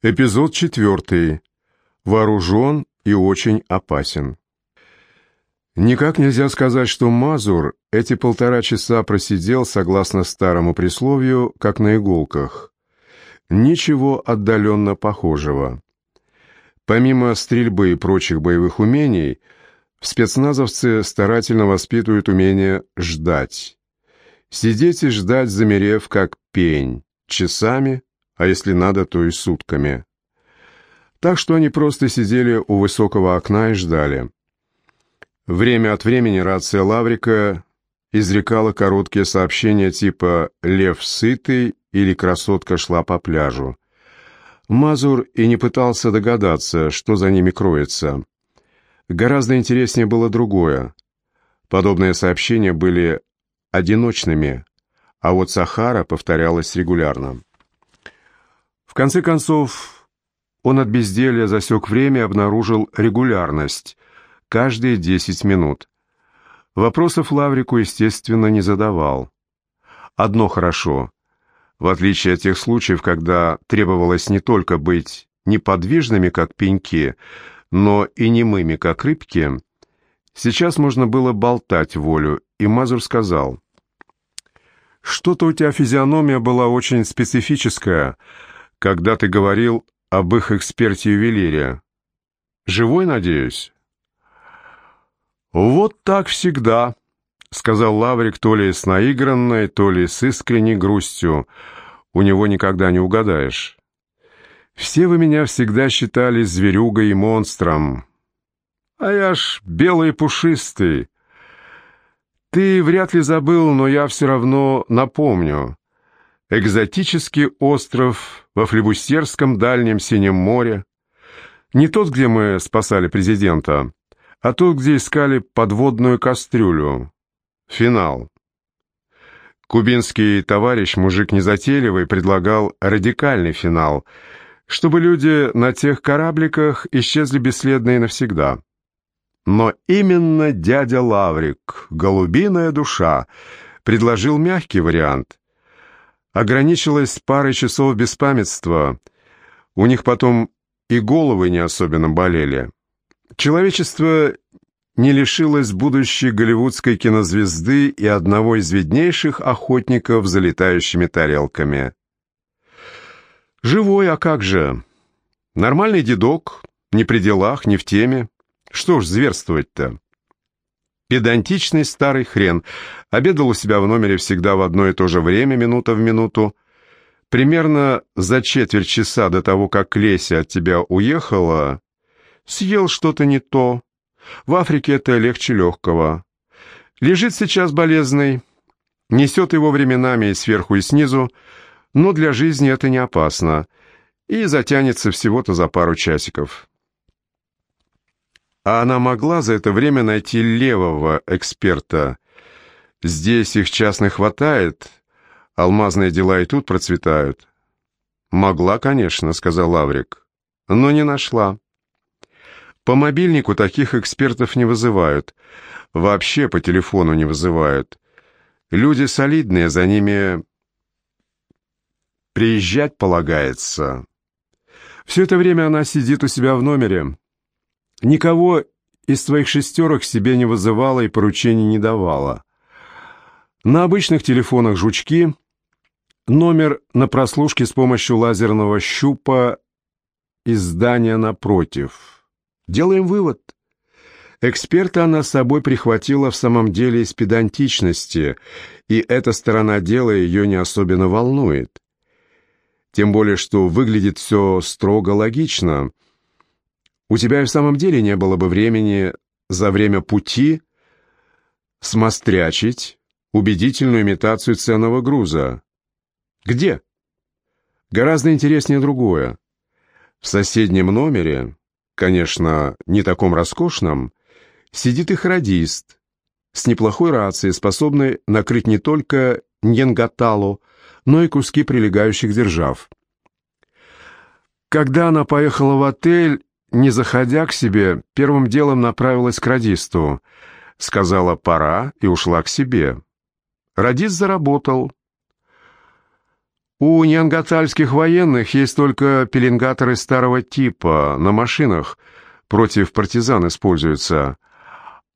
Эпизод четвертый. Вооружен и очень опасен. Никак нельзя сказать, что Мазур эти полтора часа просидел, согласно старому присловию, как на иголках. Ничего отдаленно похожего. Помимо стрельбы и прочих боевых умений, спецназовцы старательно воспитывают умение ждать. Сидеть и ждать, замерев, как пень, часами – а если надо, то и сутками. Так что они просто сидели у высокого окна и ждали. Время от времени рация Лаврика изрекала короткие сообщения типа «Лев сытый» или «Красотка шла по пляжу». Мазур и не пытался догадаться, что за ними кроется. Гораздо интереснее было другое. Подобные сообщения были одиночными, а вот Сахара повторялась регулярно. В конце концов, он от безделья засек время и обнаружил регулярность – каждые десять минут. Вопросов Лаврику, естественно, не задавал. Одно хорошо. В отличие от тех случаев, когда требовалось не только быть неподвижными, как пеньки, но и немыми, как рыбки, сейчас можно было болтать волю, и Мазур сказал, «Что-то у тебя физиономия была очень специфическая, когда ты говорил об их эксперте-ювелире. Живой, надеюсь?» «Вот так всегда», — сказал Лаврик то ли с наигранной, то ли с искренней грустью. «У него никогда не угадаешь. Все вы меня всегда считали зверюгой и монстром. А я ж белый и пушистый. Ты вряд ли забыл, но я все равно напомню. Экзотический остров во флебустерском дальнем Синем море. Не тот, где мы спасали президента, а тот, где искали подводную кастрюлю. Финал. Кубинский товарищ, мужик незатейливый, предлагал радикальный финал, чтобы люди на тех корабликах исчезли бесследно и навсегда. Но именно дядя Лаврик, голубиная душа, предложил мягкий вариант – ограничилась парой часов беспамятства. У них потом и головы не особенно болели. Человечество не лишилось будущей голливудской кинозвезды и одного из виднейших охотников за летающими тарелками. Живой, а как же? Нормальный дедок, не при делах, не в теме. Что ж зверствовать-то? Педантичный старый хрен. Обедал у себя в номере всегда в одно и то же время, минута в минуту. Примерно за четверть часа до того, как Леся от тебя уехала, съел что-то не то. В Африке это легче легкого. Лежит сейчас болезный, несет его временами и сверху, и снизу, но для жизни это не опасно, и затянется всего-то за пару часиков. А она могла за это время найти левого эксперта. Здесь их частно хватает, алмазные дела и тут процветают. «Могла, конечно», — сказал Лаврик, — «но не нашла». По мобильнику таких экспертов не вызывают. Вообще по телефону не вызывают. Люди солидные, за ними приезжать полагается. Все это время она сидит у себя в номере, Никого из твоих шестерок себе не вызывала и поручений не давала. На обычных телефонах жучки, номер на прослушке с помощью лазерного щупа из здания напротив. Делаем вывод. Эксперта она с собой прихватила в самом деле из педантичности, и эта сторона дела ее не особенно волнует. Тем более, что выглядит все строго логично – у тебя и в самом деле не было бы времени за время пути смострячить убедительную имитацию ценного груза. Где? Гораздо интереснее другое. В соседнем номере, конечно, не таком роскошном, сидит их радист с неплохой рацией, способной накрыть не только Ньенгаталу, но и куски прилегающих держав. Когда она поехала в отель, не заходя к себе, первым делом направилась к радисту. Сказала «пора» и ушла к себе. Радист заработал. У неангатальских военных есть только пеленгаторы старого типа, на машинах, против партизан используются.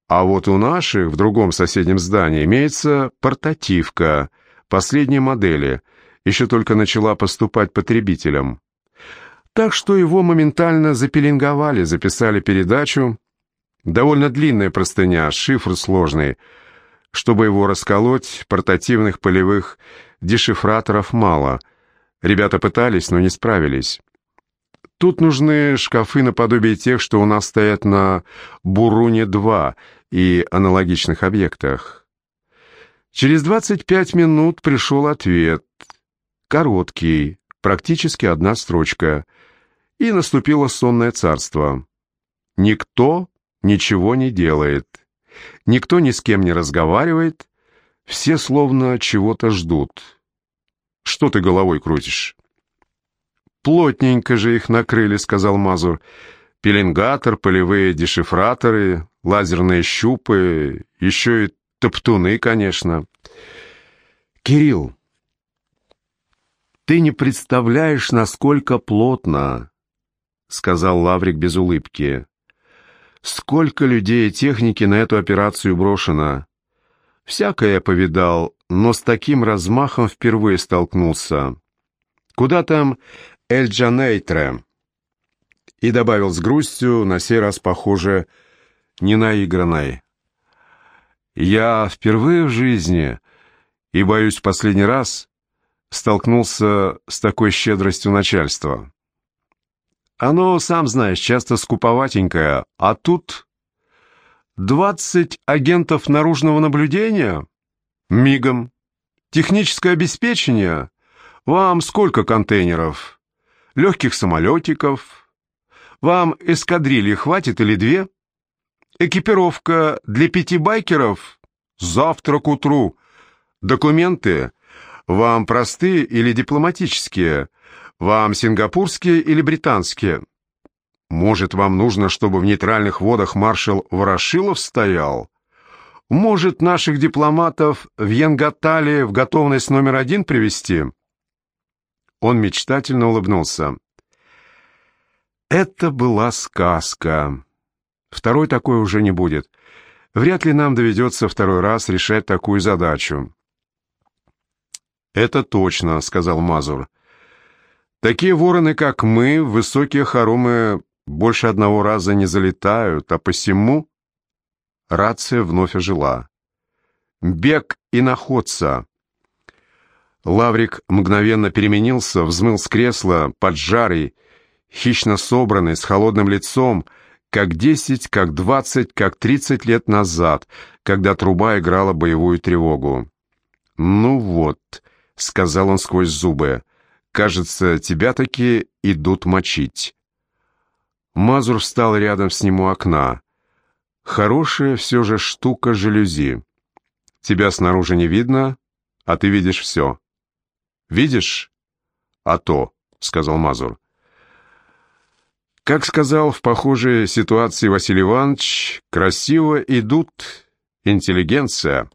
А вот у наших в другом соседнем здании имеется портативка последней модели, еще только начала поступать потребителям. Так что его моментально запеленговали, записали передачу. Довольно длинная простыня, шифр сложный. Чтобы его расколоть, портативных полевых дешифраторов мало. Ребята пытались, но не справились. Тут нужны шкафы наподобие тех, что у нас стоят на Буруне-2 и аналогичных объектах. Через 25 минут пришел ответ. Короткий, практически одна строчка. И наступило сонное царство. Никто ничего не делает. Никто ни с кем не разговаривает. Все словно чего-то ждут. Что ты головой крутишь? «Плотненько же их накрыли», — сказал Мазур. «Пеленгатор, полевые дешифраторы, лазерные щупы, еще и топтуны, конечно». «Кирилл, ты не представляешь, насколько плотно», — сказал Лаврик без улыбки. «Сколько людей и техники на эту операцию брошено. Всякое я повидал, но с таким размахом впервые столкнулся. Куда там Эль-Джанейтре?» И добавил с грустью, на сей раз, похоже, не наигранной. «Я впервые в жизни, и, боюсь, в последний раз, столкнулся с такой щедростью начальства. Оно, сам знаешь, часто скуповатенькое, а тут двадцать агентов наружного наблюдения? Мигом. Техническое обеспечение? Вам сколько контейнеров? Легких самолетиков? Вам эскадрильи хватит или две? Экипировка для пяти байкеров? Завтра к утру. Документы? Вам простые или дипломатические? Вам сингапурские или британские? Может, вам нужно, чтобы в нейтральных водах маршал Ворошилов стоял? Может, наших дипломатов в Янгатале в готовность номер один привести? Он мечтательно улыбнулся. Это была сказка. Второй такой уже не будет. Вряд ли нам доведется второй раз решать такую задачу. «Это точно», — сказал Мазур. Такие вороны, как мы, в высокие хоромы больше одного раза не залетают, а посему...» Рация вновь ожила. «Бег и находца!» Лаврик мгновенно переменился, взмыл с кресла, поджарый, хищно собранный, с холодным лицом, как десять, как двадцать, как тридцать лет назад, когда труба играла боевую тревогу. «Ну вот», — сказал он сквозь зубы, Кажется, тебя таки идут мочить. Мазур встал рядом с ним у окна. Хорошая все же штука жалюзи. Тебя снаружи не видно, а ты видишь все. Видишь? А то, сказал Мазур. Как сказал в похожей ситуации Василий Иванович, красиво идут интеллигенция.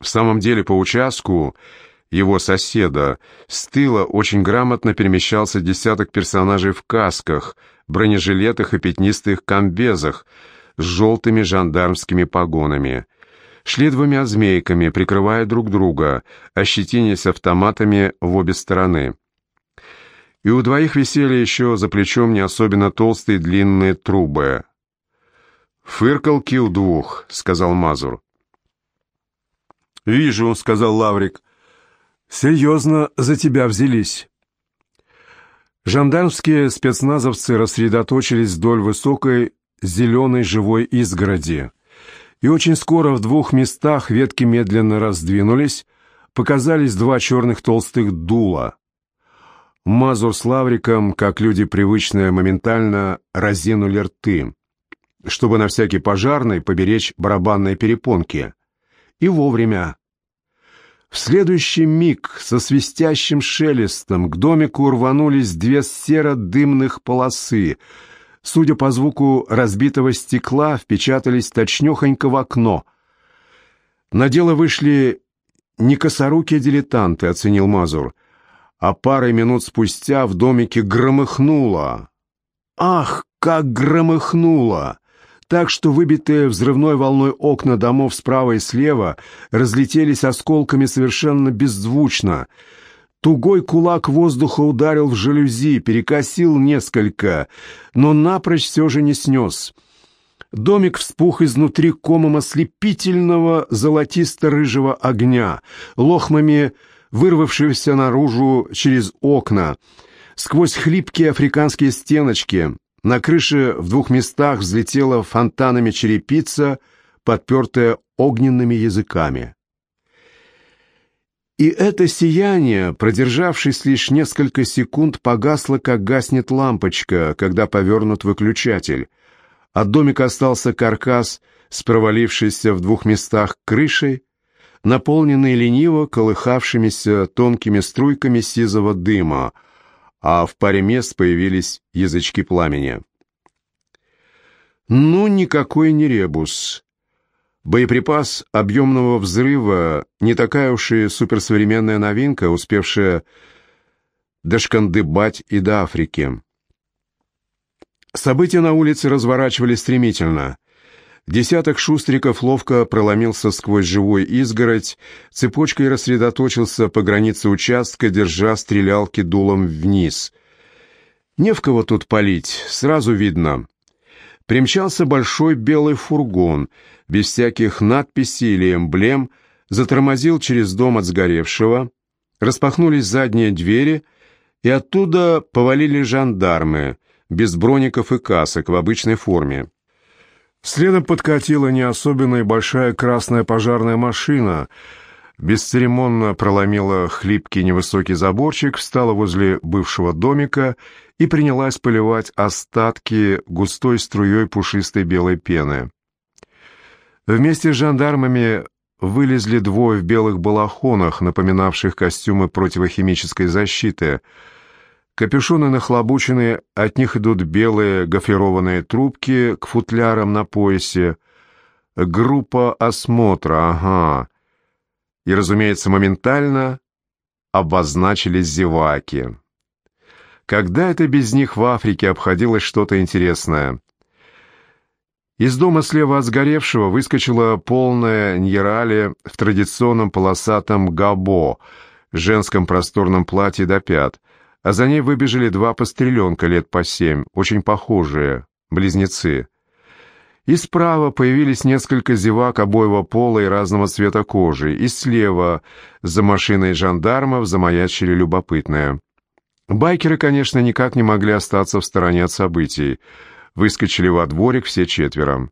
В самом деле по участку его соседа, с тыла очень грамотно перемещался десяток персонажей в касках, бронежилетах и пятнистых комбезах с желтыми жандармскими погонами. Шли двумя змейками, прикрывая друг друга, ощетинясь автоматами в обе стороны. И у двоих висели еще за плечом не особенно толстые длинные трубы. «Фыркалки у двух», — сказал Мазур. «Вижу», — сказал Лаврик. Серьезно за тебя взялись. Жандармские спецназовцы рассредоточились вдоль высокой зеленой живой изгороди. И очень скоро в двух местах ветки медленно раздвинулись, показались два черных толстых дула. Мазур с Лавриком, как люди привычные, моментально разинули рты, чтобы на всякий пожарный поберечь барабанные перепонки. И вовремя. В следующий миг со свистящим шелестом к домику рванулись две серо-дымных полосы. Судя по звуку разбитого стекла, впечатались точнёхонько в окно. На дело вышли не косорукие дилетанты, оценил Мазур — а парой минут спустя в домике громыхнуло. Ах, как громыхнуло! Так что выбитые взрывной волной окна домов справа и слева разлетелись осколками совершенно беззвучно. Тугой кулак воздуха ударил в жалюзи, перекосил несколько, но напрочь все же не снес. Домик вспух изнутри комом ослепительного золотисто-рыжего огня, лохмами вырвавшегося наружу через окна, сквозь хлипкие африканские стеночки. На крыше в двух местах взлетела фонтанами черепица, подпертая огненными языками. И это сияние, продержавшись лишь несколько секунд, погасло, как гаснет лампочка, когда повернут выключатель. От домика остался каркас с провалившейся в двух местах крышей, наполненный лениво колыхавшимися тонкими струйками сизого дыма, а в паре мест появились язычки пламени. Ну, никакой не ребус. Боеприпас объемного взрыва не такая уж и суперсовременная новинка, успевшая дошкандыбать и до Африки. События на улице разворачивались стремительно. Десяток шустриков ловко проломился сквозь живой изгородь, цепочкой рассредоточился по границе участка, держа стрелялки дулом вниз. Не в кого тут палить, сразу видно. Примчался большой белый фургон, без всяких надписей или эмблем, затормозил через дом от сгоревшего, распахнулись задние двери, и оттуда повалили жандармы, без броников и касок, в обычной форме. Следом подкатила не особенно и большая красная пожарная машина, бесцеремонно проломила хлипкий невысокий заборчик, встала возле бывшего домика и принялась поливать остатки густой струей пушистой белой пены. Вместе с жандармами вылезли двое в белых балахонах, напоминавших костюмы противохимической защиты — Капюшоны нахлобучены, от них идут белые гофрированные трубки к футлярам на поясе. Группа осмотра, ага. И, разумеется, моментально обозначились зеваки. Когда это без них в Африке обходилось что-то интересное? Из дома слева от сгоревшего выскочила полная Ньерали в традиционном полосатом габо, женском просторном платье до пят — а за ней выбежали два постреленка лет по семь, очень похожие, близнецы. И справа появились несколько зевак обоего пола и разного цвета кожи, и слева, за машиной жандармов, замаячили любопытные. Байкеры, конечно, никак не могли остаться в стороне от событий. Выскочили во дворик все четверо.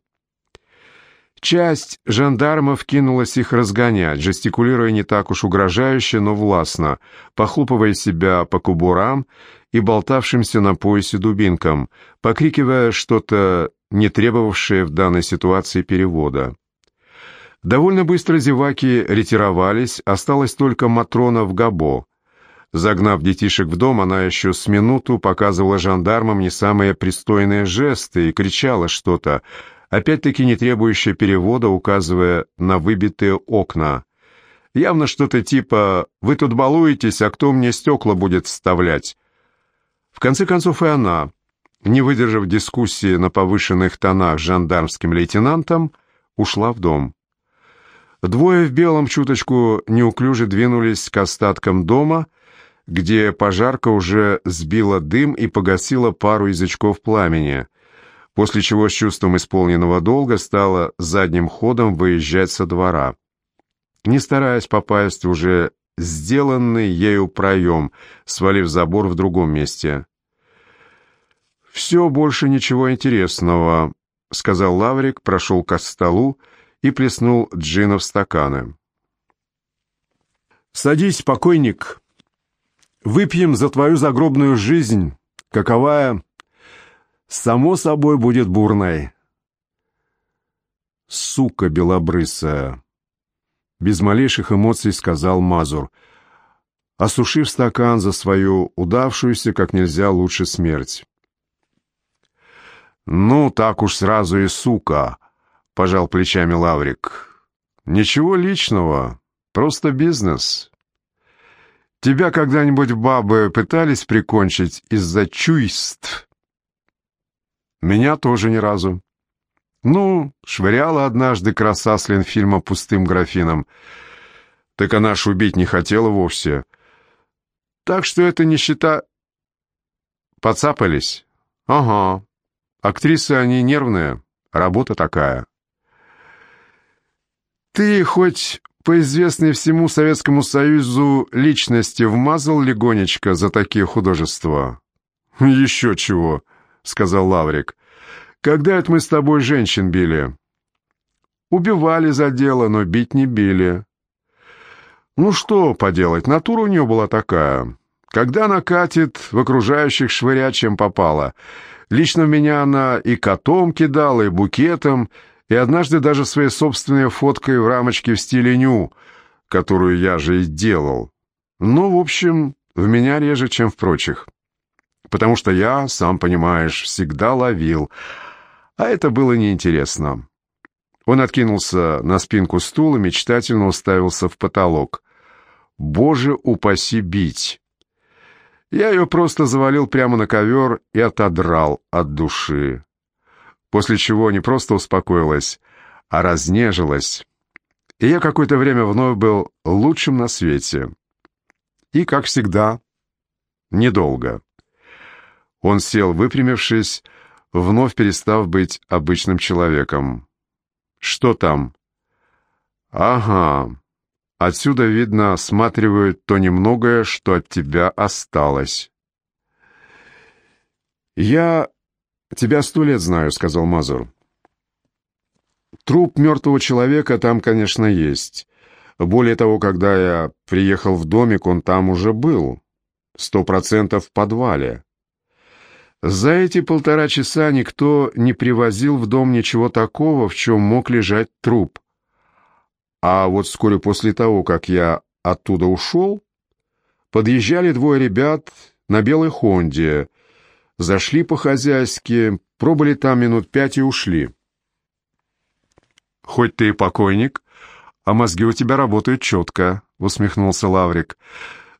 Часть жандармов кинулась их разгонять, жестикулируя не так уж угрожающе, но властно, похлопывая себя по кубурам и болтавшимся на поясе дубинкам, покрикивая что-то, не требовавшее в данной ситуации перевода. Довольно быстро зеваки ретировались, осталось только Матрона в Габо. Загнав детишек в дом, она еще с минуту показывала жандармам не самые пристойные жесты и кричала что-то, опять-таки не требующее перевода, указывая на выбитые окна. Явно что-то типа «Вы тут балуетесь, а кто мне стекла будет вставлять?» В конце концов и она, не выдержав дискуссии на повышенных тонах с жандармским лейтенантом, ушла в дом. Двое в белом чуточку неуклюже двинулись к остаткам дома, где пожарка уже сбила дым и погасила пару язычков пламени — после чего с чувством исполненного долга стала задним ходом выезжать со двора. Не стараясь попасть уже сделанный ею проем, свалив забор в другом месте. «Все, больше ничего интересного», — сказал Лаврик, прошел к столу и плеснул джина в стаканы. «Садись, покойник. Выпьем за твою загробную жизнь, каковая само собой будет бурной. Сука белобрысая. Без малейших эмоций сказал Мазур, осушив стакан за свою удавшуюся как нельзя лучше смерть. «Ну, так уж сразу и сука», — пожал плечами Лаврик. «Ничего личного, просто бизнес». Тебя когда-нибудь бабы пытались прикончить из-за чувств? Меня тоже ни разу. Ну, швыряла однажды краса с Ленфильма пустым графином. Так она ж убить не хотела вовсе. Так что это не счета... Поцапались? Ага. Актрисы они нервные, работа такая. Ты хоть по известной всему Советскому Союзу личности вмазал легонечко за такие художества? Еще чего, сказал Лаврик. Когда это мы с тобой женщин били? Убивали за дело, но бить не били. Ну что поделать, натура у нее была такая. Когда она катит, в окружающих швыря чем попало. Лично меня она и котом кидала, и букетом, и однажды даже своей собственной фоткой в рамочке в стиле ню, которую я же и делал. Ну, в общем, в меня реже, чем в прочих. Потому что я, сам понимаешь, всегда ловил, а это было неинтересно. Он откинулся на спинку стула, мечтательно уставился в потолок. «Боже, упаси бить!» Я ее просто завалил прямо на ковер и отодрал от души. После чего не просто успокоилась, а разнежилась. И я какое-то время вновь был лучшим на свете. И, как всегда, недолго. Он сел, выпрямившись, вновь перестав быть обычным человеком. «Что там?» «Ага. Отсюда, видно, осматривают то немногое, что от тебя осталось». «Я тебя сто лет знаю», — сказал Мазур. «Труп мертвого человека там, конечно, есть. Более того, когда я приехал в домик, он там уже был. Сто процентов в подвале. За эти полтора часа никто не привозил в дом ничего такого, в чем мог лежать труп. А вот вскоре после того, как я оттуда ушел, подъезжали двое ребят на белой «Хонде», зашли по-хозяйски, пробыли там минут пять и ушли. «Хоть ты и покойник, а мозги у тебя работают четко», — усмехнулся Лаврик.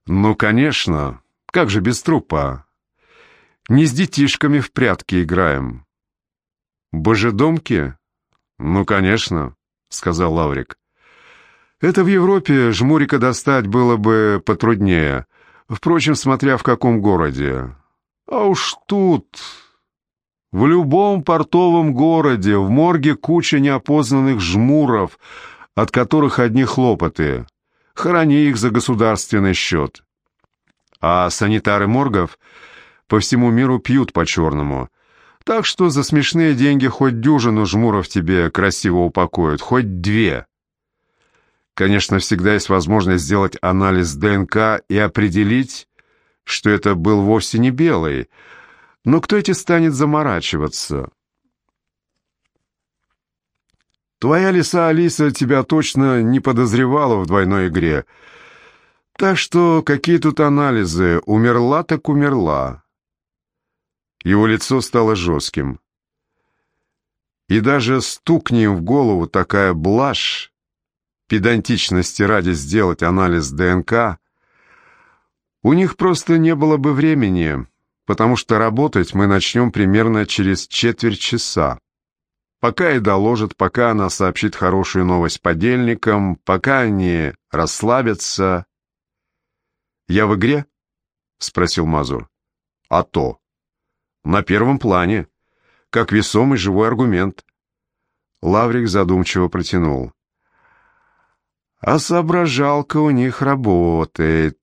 «Ну, конечно, как же без трупа?» Не с детишками в прятки играем. Божедомки? Ну, конечно, сказал Лаврик. Это в Европе жмурика достать было бы потруднее. Впрочем, смотря в каком городе. А уж тут... В любом портовом городе, в морге куча неопознанных жмуров, от которых одни хлопоты. Хорони их за государственный счет. А санитары моргов по всему миру пьют по-черному. Так что за смешные деньги хоть дюжину жмуров тебе красиво упокоят, хоть две. Конечно, всегда есть возможность сделать анализ ДНК и определить, что это был вовсе не белый. Но кто эти станет заморачиваться? Твоя лиса Алиса тебя точно не подозревала в двойной игре. Так что какие тут анализы? Умерла так умерла. Его лицо стало жестким. И даже стукни в голову такая блажь, педантичности ради сделать анализ ДНК, у них просто не было бы времени, потому что работать мы начнем примерно через четверть часа. Пока и доложат, пока она сообщит хорошую новость подельникам, пока они расслабятся. «Я в игре?» — спросил Мазур. «А то». На первом плане, как весомый живой аргумент. Лаврик задумчиво протянул. А соображалка у них работает.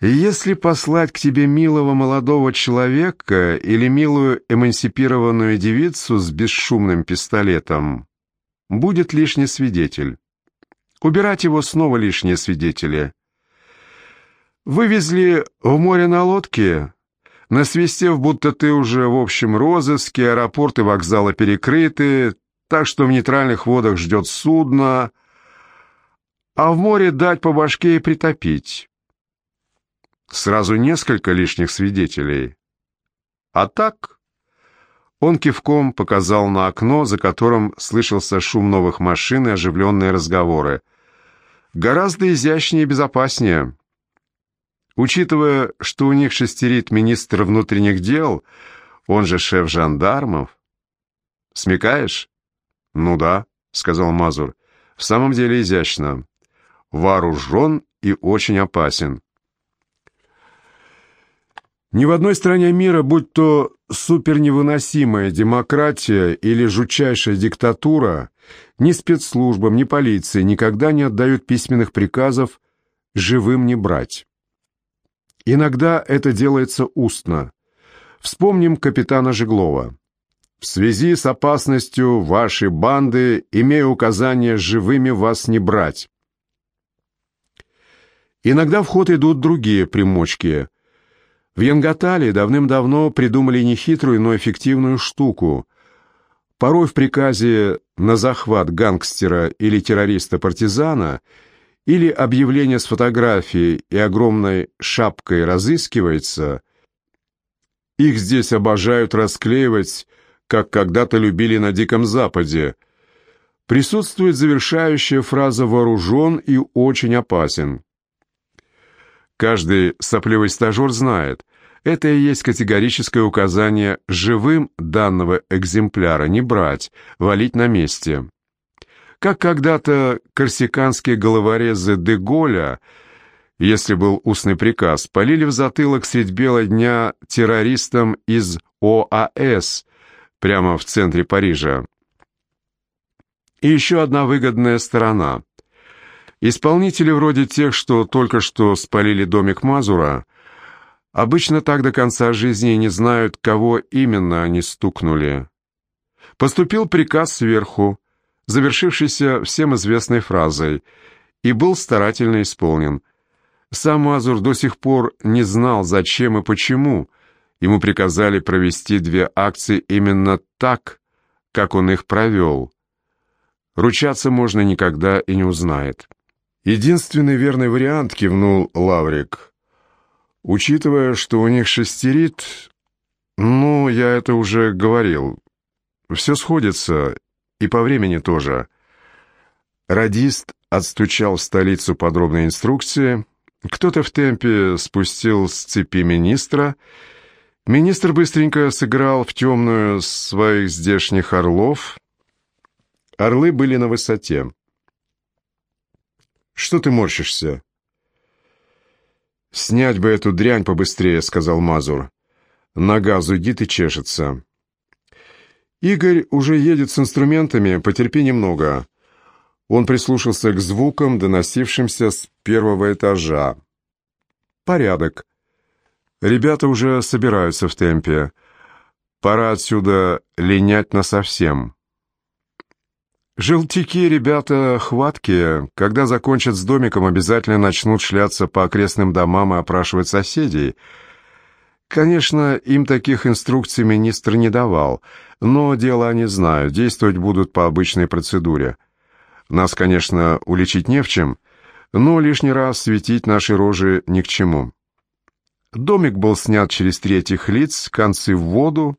Если послать к тебе милого молодого человека или милую эмансипированную девицу с бесшумным пистолетом, будет лишний свидетель. Убирать его снова лишние свидетели. Вывезли в море на лодке, насвистев, будто ты уже в общем розыске, аэропорты, вокзалы перекрыты, так что в нейтральных водах ждет судно, а в море дать по башке и притопить. Сразу несколько лишних свидетелей. А так... Он кивком показал на окно, за которым слышался шум новых машин и оживленные разговоры. гораздо изящнее и безопаснее. Учитывая, что у них шестерит министр внутренних дел, он же шеф жандармов. Смекаешь? Ну да, сказал Мазур. В самом деле изящно. Вооружен и очень опасен. Ни в одной стране мира, будь то суперневыносимая демократия или жутчайшая диктатура, ни спецслужбам, ни полиции никогда не отдают письменных приказов живым не брать. Иногда это делается устно. Вспомним капитана Жеглова. В связи с опасностью вашей банды имею указание живыми вас не брать. Иногда в ход идут другие примочки. В Янгатале давным-давно придумали нехитрую, но эффективную штуку. Порой в приказе на захват гангстера или террориста-партизана или объявление с фотографией и огромной шапкой разыскивается, их здесь обожают расклеивать, как когда-то любили на Диком Западе. Присутствует завершающая фраза «вооружен и очень опасен». Каждый сопливый стажер знает, это и есть категорическое указание живым данного экземпляра не брать, валить на месте. Как когда-то корсиканские головорезы Деголя, если был устный приказ, полили в затылок средь бела дня террористам из ОАС прямо в центре Парижа. И еще одна выгодная сторона – Исполнители вроде тех, что только что спалили домик Мазура, обычно так до конца жизни не знают, кого именно они стукнули. Поступил приказ сверху, завершившийся всем известной фразой, и был старательно исполнен. Сам Мазур до сих пор не знал, зачем и почему. Ему приказали провести две акции именно так, как он их провел. Ручаться можно никогда и не узнает. Единственный верный вариант, кивнул Лаврик. Учитывая, что у них шестерит, ну, я это уже говорил. Все сходится, и по времени тоже. Радист отстучал в столицу подробные инструкции. Кто-то в темпе спустил с цепи министра. Министр быстренько сыграл в темную своих здешних орлов. Орлы были на высоте. Что ты морщишься?» «Снять бы эту дрянь побыстрее», — сказал Мазур. «Нога зудит и чешется». «Игорь уже едет с инструментами, потерпи немного». Он прислушался к звукам, доносившимся с первого этажа. «Порядок. Ребята уже собираются в темпе. Пора отсюда линять насовсем». Желтики ребята хваткие. Когда закончат с домиком, обязательно начнут шляться по окрестным домам и опрашивать соседей. Конечно, им таких инструкций министр не давал, но дело они знают, действовать будут по обычной процедуре. Нас, конечно, уличить не в чем, но лишний раз светить наши рожи ни к чему. Домик был снят через третьих лиц, концы в воду,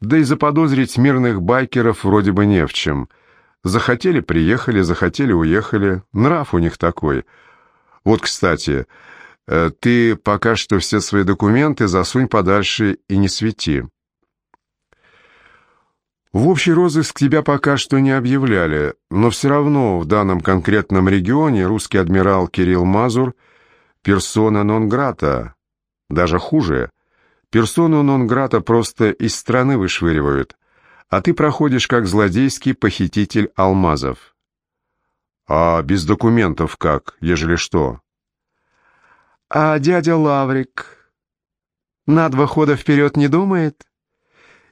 да и заподозрить мирных байкеров вроде бы не в чем — Захотели — приехали, захотели — уехали. Нрав у них такой. Вот, кстати, ты пока что все свои документы засунь подальше и не свети. В общий розыск тебя пока что не объявляли, но все равно в данном конкретном регионе русский адмирал Кирилл Мазур — персона нон-грата. Даже хуже. Персону нон-грата просто из страны вышвыривают — а ты проходишь как злодейский похититель алмазов. А без документов как, ежели что? А дядя Лаврик на два хода вперед не думает?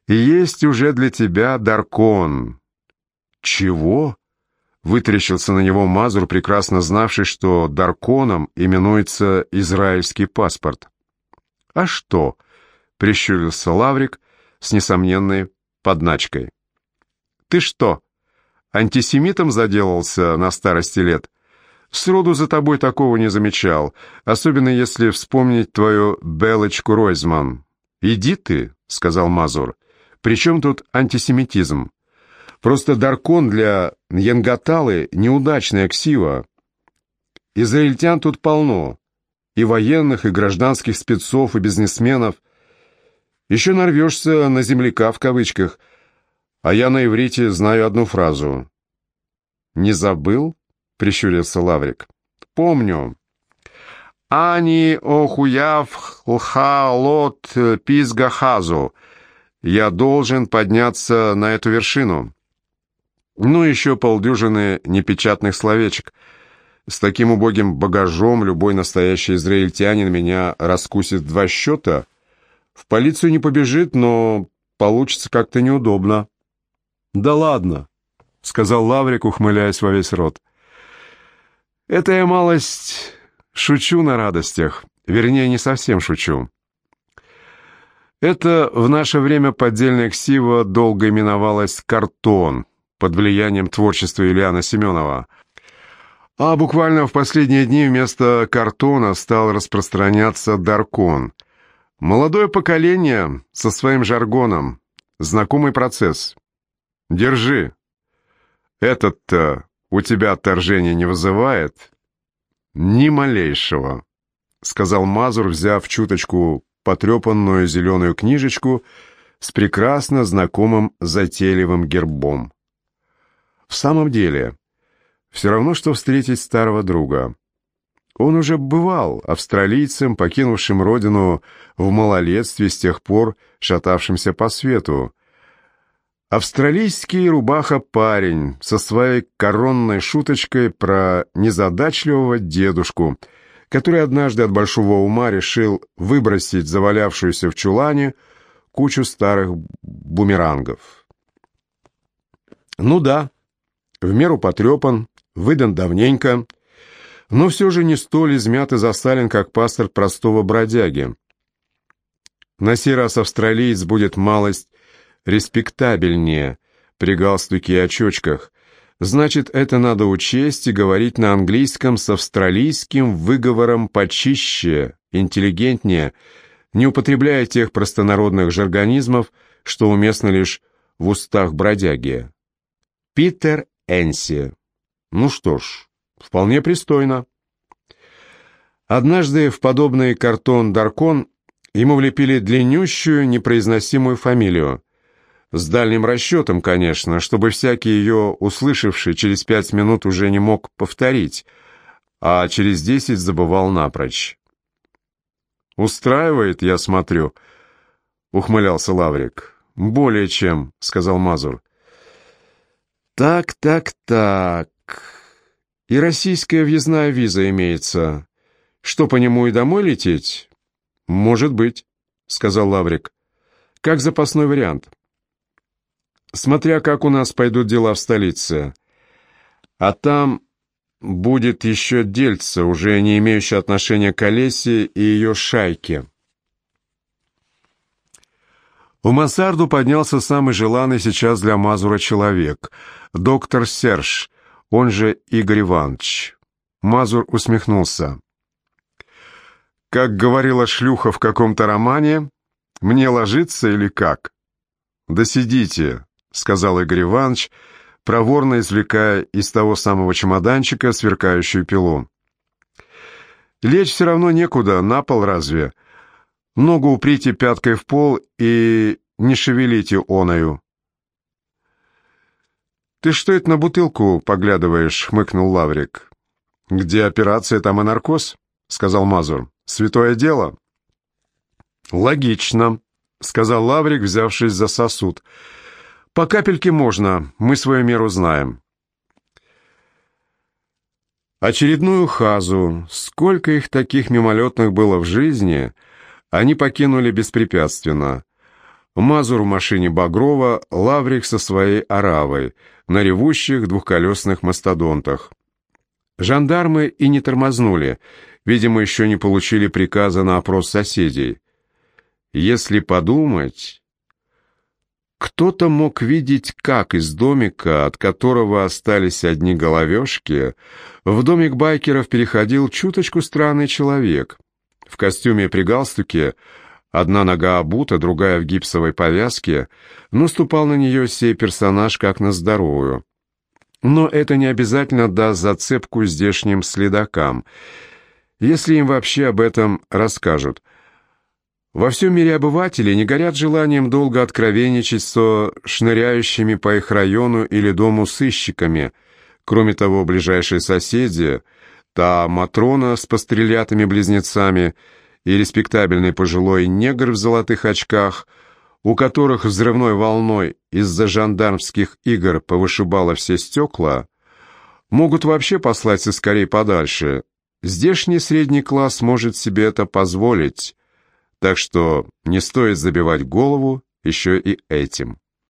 Есть уже для тебя Даркон. Чего? Вытрящился на него Мазур, прекрасно знавший, что Дарконом именуется израильский паспорт. «А что?» — прищурился Лаврик с несомненной подначкой. «Ты что, антисемитом заделался на старости лет? Сроду за тобой такого не замечал, особенно если вспомнить твою Белочку Ройзман. Иди ты», — сказал Мазур. «При чем тут антисемитизм? Просто Даркон для Янгаталы неудачная ксива. Израильтян тут полно. И военных, и гражданских спецов, и бизнесменов. Еще нарвешься на земляка в кавычках. А я на иврите знаю одну фразу. «Не забыл?» — прищурился Лаврик. «Помню. Ани охуяв лхалот пизгахазу. Я должен подняться на эту вершину. Ну, еще полдюжины непечатных словечек. С таким убогим багажом любой настоящий израильтянин меня раскусит два счета. В полицию не побежит, но получится как-то неудобно. «Да ладно», — сказал Лаврик, ухмыляясь во весь рот. «Это я малость шучу на радостях. Вернее, не совсем шучу. Это в наше время поддельная ксива долго именовалась «картон» под влиянием творчества Ильяна Семенова. А буквально в последние дни вместо картона стал распространяться даркон. Молодое поколение со своим жаргоном. Знакомый процесс. Держи. Этот-то у тебя отторжения не вызывает? Ни малейшего, сказал Мазур, взяв чуточку потрепанную зеленую книжечку с прекрасно знакомым затейливым гербом. В самом деле, все равно, что встретить старого друга. Он уже бывал австралийцем, покинувшим родину в малолетстве, с тех пор шатавшимся по свету. Австралийский рубаха-парень со своей коронной шуточкой про незадачливого дедушку — который однажды от большого ума решил выбросить завалявшуюся в чулане кучу старых бумерангов. Ну да, в меру потрепан, выдан давненько, но все же не столь измят и засален, как паспорт простого бродяги. На сей раз австралиец будет малость респектабельнее при галстуке и очочках, Значит, это надо учесть и говорить на английском с австралийским выговором почище, интеллигентнее, не употребляя тех простонародных жаргонизмов, что уместно лишь в устах бродяги. Питер Энси. Ну что ж, вполне пристойно. Однажды в подобный картон-даркон ему влепили длиннющую, непроизносимую фамилию. С дальним расчетом, конечно, чтобы всякий ее услышавший через пять минут уже не мог повторить, а через десять забывал напрочь. «Устраивает, я смотрю», — ухмылялся Лаврик. «Более чем», — сказал Мазур. «Так, так, так. И российская въездная виза имеется. Что, по нему и домой лететь?» «Может быть», — сказал Лаврик. «Как запасной вариант» смотря как у нас пойдут дела в столице. А там будет еще дельце, уже не имеющее отношения к Олесе и ее шайке. В мансарду поднялся самый желанный сейчас для Мазура человек, доктор Серж, он же Игорь Иванович. Мазур усмехнулся. «Как говорила шлюха в каком-то романе, мне ложиться или как?» «Да сидите, — сказал Игорь Иванович, проворно извлекая из того самого чемоданчика сверкающую пилу. «Лечь все равно некуда, на пол разве? Ногу уприте пяткой в пол и не шевелите оною». «Ты что это на бутылку поглядываешь?» — хмыкнул Лаврик. «Где операция, там и наркоз», — сказал Мазур. «Святое дело». «Логично», — сказал Лаврик, взявшись за сосуд. «Логично». По капельке можно, мы свою меру знаем. Очередную хазу, сколько их таких мимолетных было в жизни, они покинули беспрепятственно. Мазур в машине Багрова, Лаврик со своей оравой, на ревущих двухколесных мастодонтах. Жандармы и не тормознули, видимо, еще не получили приказа на опрос соседей. Если подумать, кто-то мог видеть, как из домика, от которого остались одни головешки, в домик байкеров переходил чуточку странный человек. В костюме при галстуке, одна нога обута, другая в гипсовой повязке, наступал на нее сей персонаж как на здоровую. Но это не обязательно даст зацепку здешним следакам, если им вообще об этом расскажут. Во всем мире обыватели не горят желанием долго откровенничать со шныряющими по их району или дому сыщиками. Кроме того, ближайшие соседи, та Матрона с пострелятыми близнецами и респектабельный пожилой негр в золотых очках – у которых взрывной волной из-за жандармских игр повышибало все стекла, могут вообще послать скорее подальше. Здешний средний класс может себе это позволить, так что не стоит забивать голову еще и этим.